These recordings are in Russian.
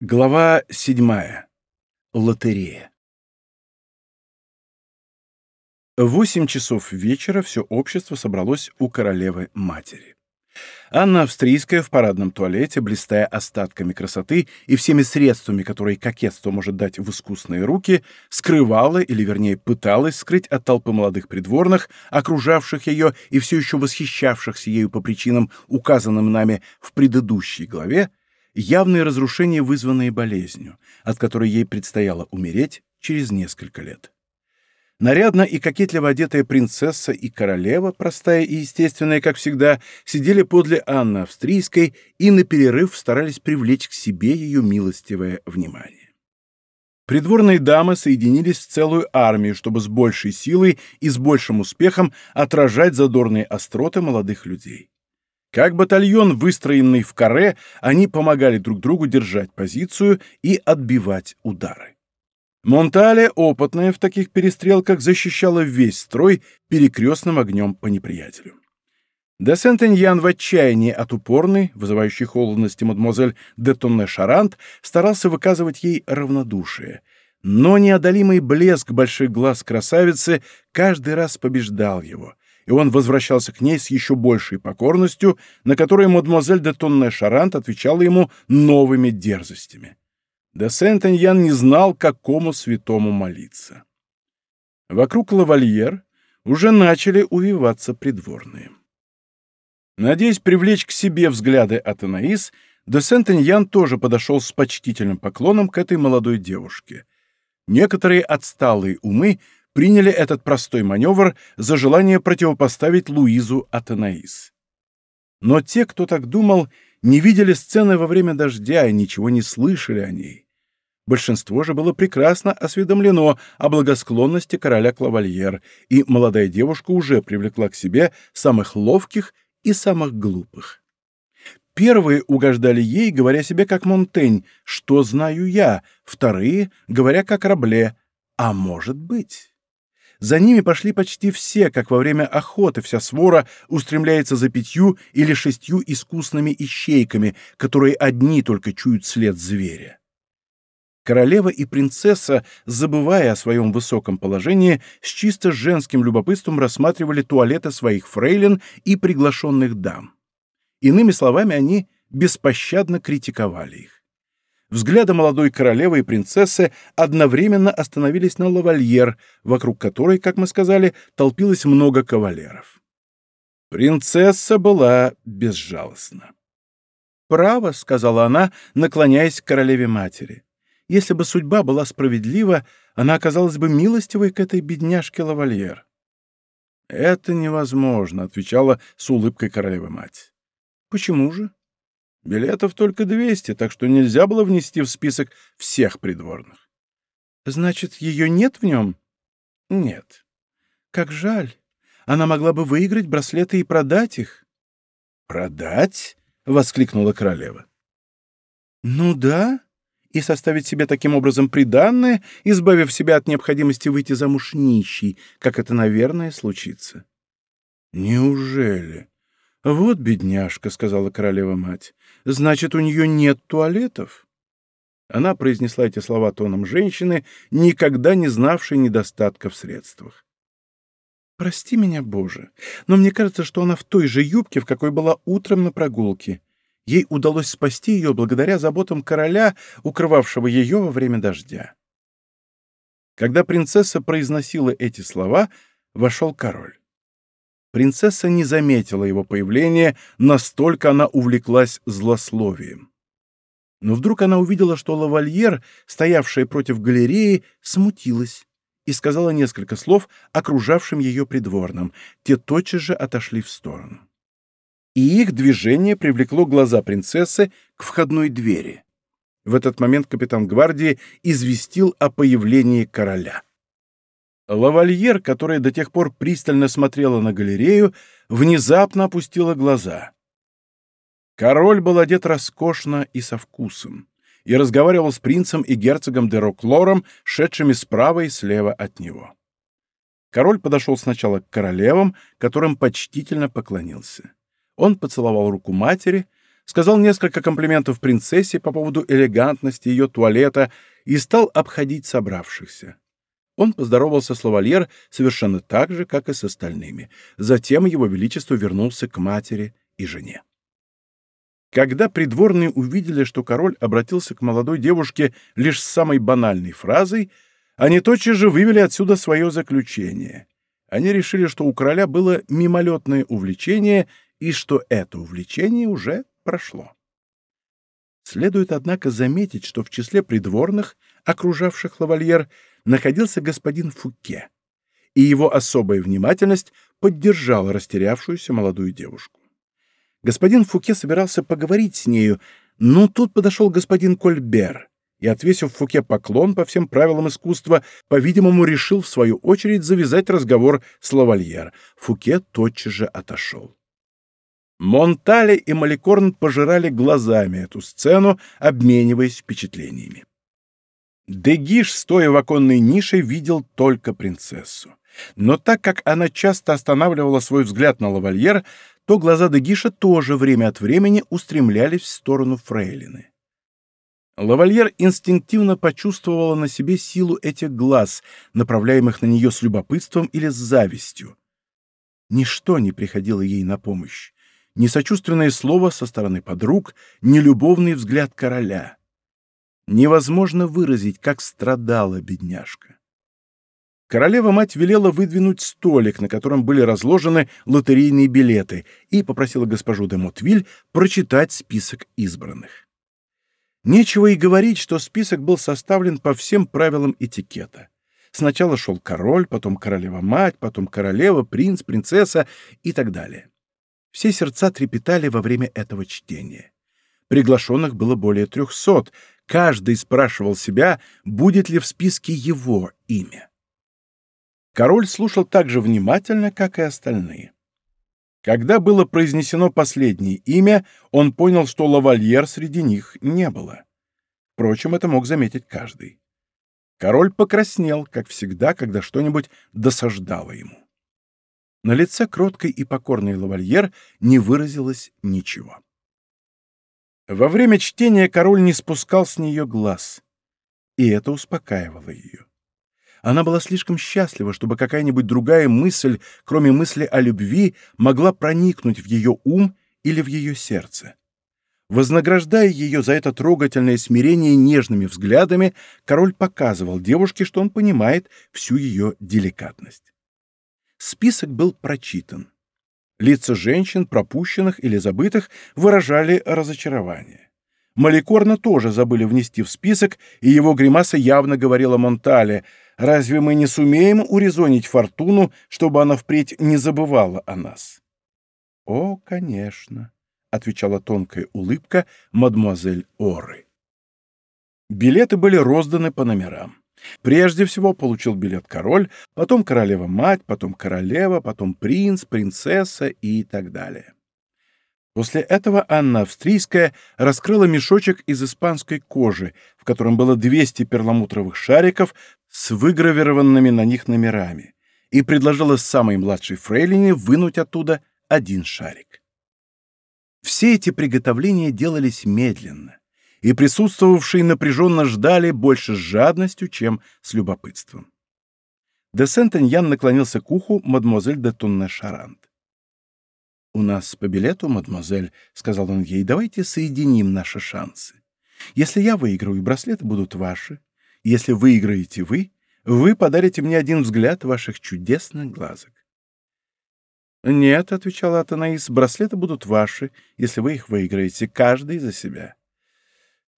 Глава седьмая. Лотерея. Восемь часов вечера все общество собралось у королевы-матери. Анна Австрийская в парадном туалете, блистая остатками красоты и всеми средствами, которые кокетство может дать в искусные руки, скрывала, или вернее пыталась скрыть от толпы молодых придворных, окружавших ее и все еще восхищавшихся ею по причинам, указанным нами в предыдущей главе, явные разрушения, вызванные болезнью, от которой ей предстояло умереть через несколько лет. Нарядно и кокетливо одетая принцесса и королева, простая и естественная, как всегда, сидели подле Анны Австрийской и на перерыв старались привлечь к себе ее милостивое внимание. Придворные дамы соединились в целую армию, чтобы с большей силой и с большим успехом отражать задорные остроты молодых людей. Как батальон, выстроенный в каре, они помогали друг другу держать позицию и отбивать удары. Монтале, опытная в таких перестрелках, защищала весь строй перекрестным огнем по неприятелю. Де Сентеньян в отчаянии от упорной, вызывающей холодности мадемуазель де Тонне Шарант, старался выказывать ей равнодушие. Но неодолимый блеск больших глаз красавицы каждый раз побеждал его, и он возвращался к ней с еще большей покорностью, на которой мадемуазель де Тонне Шарант отвечала ему новыми дерзостями. Де Сент-Эньян не знал, какому святому молиться. Вокруг лавальер уже начали увиваться придворные. Надеясь привлечь к себе взгляды Атанаис, де Сент-Эньян тоже подошел с почтительным поклоном к этой молодой девушке. Некоторые отсталые умы приняли этот простой маневр за желание противопоставить Луизу Атанаис. Но те, кто так думал, не видели сцены во время дождя и ничего не слышали о ней. Большинство же было прекрасно осведомлено о благосклонности короля Клавальер, и молодая девушка уже привлекла к себе самых ловких и самых глупых. Первые угождали ей, говоря себе как Монтень, что знаю я, вторые, говоря как Рабле, а может быть. За ними пошли почти все, как во время охоты вся свора устремляется за пятью или шестью искусными ищейками, которые одни только чуют след зверя. Королева и принцесса, забывая о своем высоком положении, с чисто женским любопытством рассматривали туалеты своих фрейлин и приглашенных дам. Иными словами, они беспощадно критиковали их. Взгляды молодой королевы и принцессы одновременно остановились на лавальер, вокруг которой, как мы сказали, толпилось много кавалеров. Принцесса была безжалостна. «Право», — сказала она, наклоняясь к королеве-матери. «Если бы судьба была справедлива, она оказалась бы милостивой к этой бедняжке лавальер». «Это невозможно», — отвечала с улыбкой королева-мать. «Почему же?» Билетов только 200, так что нельзя было внести в список всех придворных. Значит, ее нет в нем? Нет. Как жаль. Она могла бы выиграть браслеты и продать их. Продать? воскликнула королева. Ну да, и составить себе таким образом приданное, избавив себя от необходимости выйти замуж нищей, как это, наверное, случится. Неужели? «Вот бедняжка», — сказала королева-мать, — «значит, у нее нет туалетов?» Она произнесла эти слова тоном женщины, никогда не знавшей недостатка в средствах. «Прости меня, Боже, но мне кажется, что она в той же юбке, в какой была утром на прогулке. Ей удалось спасти ее благодаря заботам короля, укрывавшего ее во время дождя». Когда принцесса произносила эти слова, вошел король. Принцесса не заметила его появления, настолько она увлеклась злословием. Но вдруг она увидела, что лавальер, стоявшая против галереи, смутилась и сказала несколько слов окружавшим ее придворным. Те тотчас же отошли в сторону. И их движение привлекло глаза принцессы к входной двери. В этот момент капитан гвардии известил о появлении короля. Лавальер, которая до тех пор пристально смотрела на галерею, внезапно опустила глаза. Король был одет роскошно и со вкусом и разговаривал с принцем и герцогом де Роклором, шедшими справа и слева от него. Король подошел сначала к королевам, которым почтительно поклонился. Он поцеловал руку матери, сказал несколько комплиментов принцессе по поводу элегантности ее туалета и стал обходить собравшихся. Он поздоровался с лавальер совершенно так же, как и с остальными. Затем его величество вернулся к матери и жене. Когда придворные увидели, что король обратился к молодой девушке лишь с самой банальной фразой, они тотчас же вывели отсюда свое заключение. Они решили, что у короля было мимолетное увлечение и что это увлечение уже прошло. Следует, однако, заметить, что в числе придворных, окружавших лавальер, находился господин Фуке, и его особая внимательность поддержала растерявшуюся молодую девушку. Господин Фуке собирался поговорить с нею, но тут подошел господин Кольбер и, отвесив Фуке поклон по всем правилам искусства, по-видимому, решил, в свою очередь, завязать разговор с лавальер. Фуке тотчас же отошел. Монтале и Маликорн пожирали глазами эту сцену, обмениваясь впечатлениями. Дегиш, стоя в оконной нише, видел только принцессу. Но так как она часто останавливала свой взгляд на лавальер, то глаза Дегиша тоже время от времени устремлялись в сторону фрейлины. Лавальер инстинктивно почувствовала на себе силу этих глаз, направляемых на нее с любопытством или с завистью. Ничто не приходило ей на помощь ни сочувственное слово со стороны подруг, ни любовный взгляд короля. Невозможно выразить, как страдала бедняжка. Королева-мать велела выдвинуть столик, на котором были разложены лотерейные билеты, и попросила госпожу де Мотвиль прочитать список избранных. Нечего и говорить, что список был составлен по всем правилам этикета. Сначала шел король, потом королева-мать, потом королева, принц, принцесса и так далее. Все сердца трепетали во время этого чтения. Приглашенных было более трехсот. Каждый спрашивал себя, будет ли в списке его имя. Король слушал так же внимательно, как и остальные. Когда было произнесено последнее имя, он понял, что лавальер среди них не было. Впрочем, это мог заметить каждый. Король покраснел, как всегда, когда что-нибудь досаждало ему. На лице кроткой и покорной лавальер не выразилось ничего. Во время чтения король не спускал с нее глаз, и это успокаивало ее. Она была слишком счастлива, чтобы какая-нибудь другая мысль, кроме мысли о любви, могла проникнуть в ее ум или в ее сердце. Вознаграждая ее за это трогательное смирение нежными взглядами, король показывал девушке, что он понимает всю ее деликатность. Список был прочитан. Лица женщин, пропущенных или забытых, выражали разочарование. Маликорна тоже забыли внести в список, и его гримаса явно говорила Монтале, «Разве мы не сумеем урезонить Фортуну, чтобы она впредь не забывала о нас?» «О, конечно», — отвечала тонкая улыбка мадемуазель Оры. Билеты были розданы по номерам. Прежде всего получил билет король, потом королева-мать, потом королева, потом принц, принцесса и так далее. После этого Анна Австрийская раскрыла мешочек из испанской кожи, в котором было 200 перламутровых шариков с выгравированными на них номерами, и предложила самой младшей фрейлине вынуть оттуда один шарик. Все эти приготовления делались медленно и присутствовавшие напряженно ждали больше с жадностью, чем с любопытством. Де Сент-Эньян наклонился к уху мадемуазель де Тонне-Шарант. «У нас по билету, мадемуазель», — сказал он ей, — «давайте соединим наши шансы. Если я выиграю, браслеты будут ваши. Если выиграете вы, вы подарите мне один взгляд ваших чудесных глазок». «Нет», — отвечала Атанаис, — «браслеты будут ваши, если вы их выиграете, каждый за себя».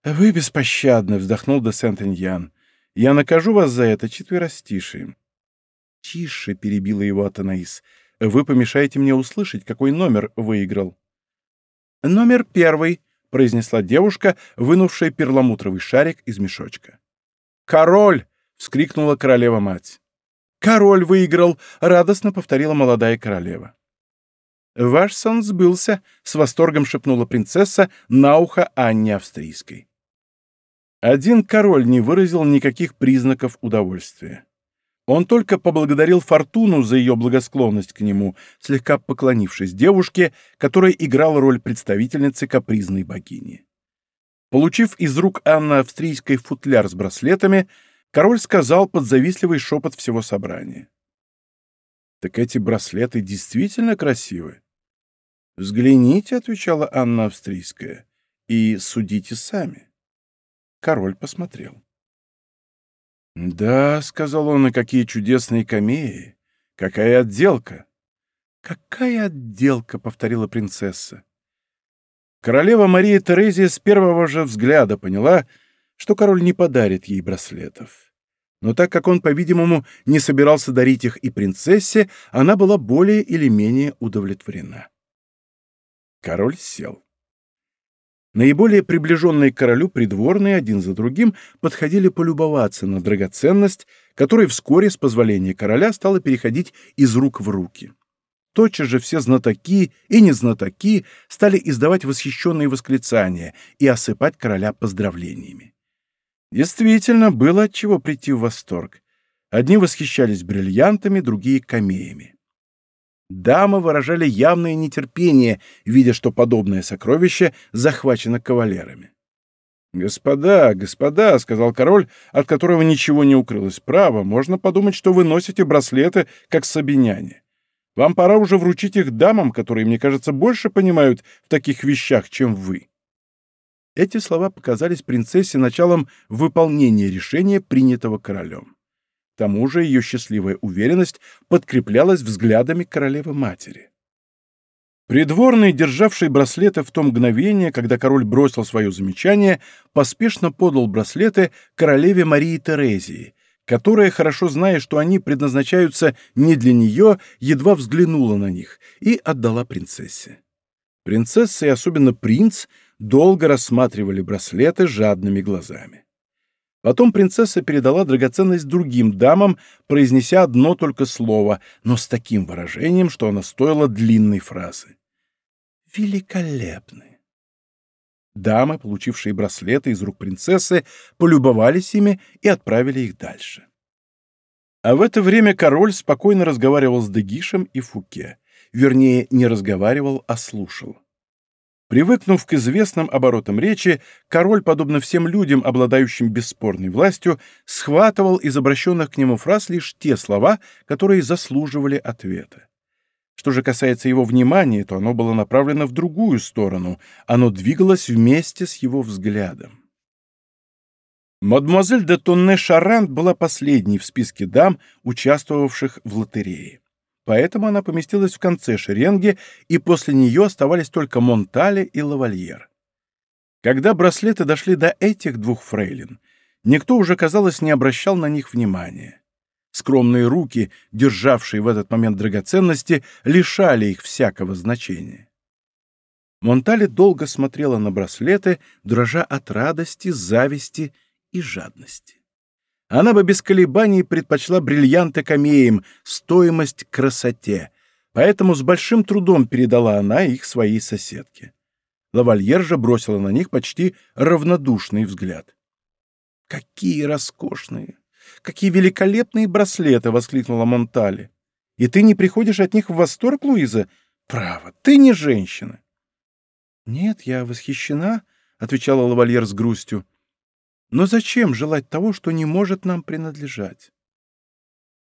«Вы беспощадны», — вздохнул де Сент-Эньян. «Я накажу вас за это четверостишием». «Тише», — перебила его Атанаис. «Вы помешаете мне услышать, какой номер выиграл». «Номер первый», — произнесла девушка, вынувшая перламутровый шарик из мешочка. «Король!» — вскрикнула королева-мать. «Король выиграл!» — радостно повторила молодая королева. «Ваш сон сбылся!» — с восторгом шепнула принцесса на ухо Анне Австрийской. Один король не выразил никаких признаков удовольствия. Он только поблагодарил Фортуну за ее благосклонность к нему, слегка поклонившись девушке, которая играла роль представительницы капризной богини. Получив из рук Анны австрийской футляр с браслетами, король сказал под завистливый шепот всего собрания. «Так эти браслеты действительно красивы?» «Взгляните», — отвечала Анна австрийская, — «и судите сами». Король посмотрел. «Да», — сказал он, — «и какие чудесные камеи! Какая отделка!» «Какая отделка!» — повторила принцесса. Королева Мария Терезия с первого же взгляда поняла, что король не подарит ей браслетов. Но так как он, по-видимому, не собирался дарить их и принцессе, она была более или менее удовлетворена. Король сел. Наиболее приближенные к королю придворные один за другим подходили полюбоваться на драгоценность, которая вскоре, с позволения короля, стала переходить из рук в руки. Тотчас же все знатоки и незнатоки стали издавать восхищенные восклицания и осыпать короля поздравлениями. Действительно, было от чего прийти в восторг. Одни восхищались бриллиантами, другие — камеями. Дамы выражали явное нетерпение, видя, что подобное сокровище захвачено кавалерами. «Господа, господа», — сказал король, от которого ничего не укрылось право, можно подумать, что вы носите браслеты, как сабиняне. Вам пора уже вручить их дамам, которые, мне кажется, больше понимают в таких вещах, чем вы». Эти слова показались принцессе началом выполнения решения, принятого королем тому же ее счастливая уверенность подкреплялась взглядами королевы-матери. Придворный, державший браслеты в то мгновение, когда король бросил свое замечание, поспешно подал браслеты королеве Марии Терезии, которая, хорошо зная, что они предназначаются не для нее, едва взглянула на них и отдала принцессе. Принцесса и особенно принц долго рассматривали браслеты жадными глазами. Потом принцесса передала драгоценность другим дамам, произнеся одно только слово, но с таким выражением, что она стоила длинной фразы. «Великолепны!» Дамы, получившие браслеты из рук принцессы, полюбовались ими и отправили их дальше. А в это время король спокойно разговаривал с Дегишем и Фуке. Вернее, не разговаривал, а слушал. Привыкнув к известным оборотам речи, король, подобно всем людям, обладающим бесспорной властью, схватывал из обращенных к нему фраз лишь те слова, которые заслуживали ответа. Что же касается его внимания, то оно было направлено в другую сторону, оно двигалось вместе с его взглядом. Мадемуазель де Тонне Шарант была последней в списке дам, участвовавших в лотерее поэтому она поместилась в конце шеренги, и после нее оставались только Монтале и Лавальер. Когда браслеты дошли до этих двух фрейлин, никто уже, казалось, не обращал на них внимания. Скромные руки, державшие в этот момент драгоценности, лишали их всякого значения. Монтале долго смотрела на браслеты, дрожа от радости, зависти и жадности она бы без колебаний предпочла бриллианты камеям, стоимость красоте, поэтому с большим трудом передала она их своей соседке. Лавальер же бросила на них почти равнодушный взгляд. «Какие роскошные! Какие великолепные браслеты!» — воскликнула Монтали. «И ты не приходишь от них в восторг, Луиза? Право, ты не женщина!» «Нет, я восхищена», — отвечала лавальер с грустью. Но зачем желать того, что не может нам принадлежать?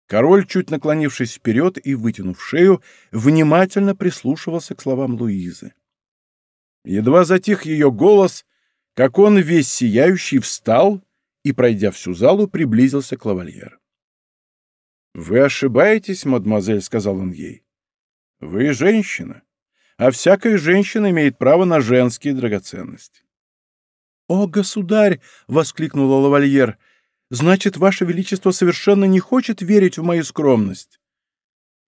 Король, чуть наклонившись вперед и вытянув шею, внимательно прислушивался к словам Луизы. Едва затих ее голос, как он весь сияющий встал и, пройдя всю залу, приблизился к лавальер. «Вы ошибаетесь, мадемуазель», — сказал он ей. «Вы женщина, а всякая женщина имеет право на женские драгоценности. «О, государь!» — воскликнула лавальер. «Значит, ваше величество совершенно не хочет верить в мою скромность?»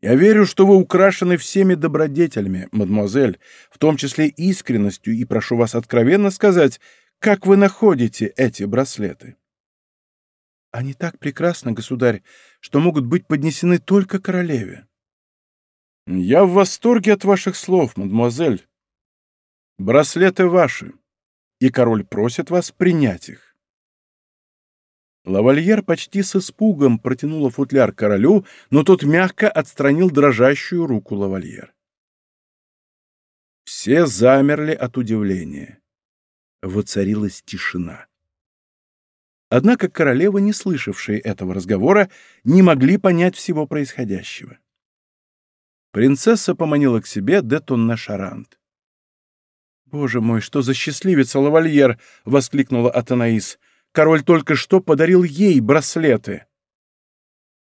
«Я верю, что вы украшены всеми добродетелями, мадемуазель, в том числе искренностью, и прошу вас откровенно сказать, как вы находите эти браслеты?» «Они так прекрасны, государь, что могут быть поднесены только королеве». «Я в восторге от ваших слов, мадемуазель. Браслеты ваши и король просит вас принять их. Лавальер почти с испугом протянула футляр королю, но тот мягко отстранил дрожащую руку лавальер. Все замерли от удивления. Воцарилась тишина. Однако королевы, не слышавшие этого разговора, не могли понять всего происходящего. Принцесса поманила к себе Детонна Шарант. «Боже мой, что за счастливица, лавальер!» — воскликнула Атанаис. «Король только что подарил ей браслеты!»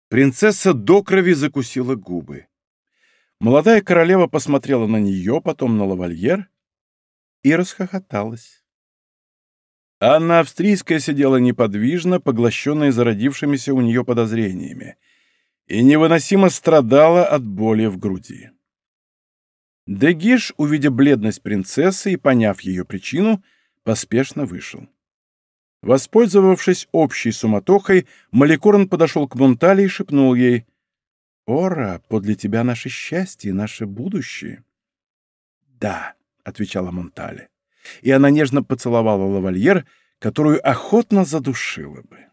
Принцесса до крови закусила губы. Молодая королева посмотрела на нее, потом на лавальер и расхохоталась. Анна Австрийская сидела неподвижно, поглощенная зародившимися у нее подозрениями, и невыносимо страдала от боли в груди. Дегиш, увидя бледность принцессы и поняв ее причину, поспешно вышел. Воспользовавшись общей суматохой, Маликорн подошел к Монтале и шепнул ей «Ора, подле тебя наше счастье, наше будущее». «Да», — отвечала Монтале, и она нежно поцеловала лавальер, которую охотно задушила бы.